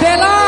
pela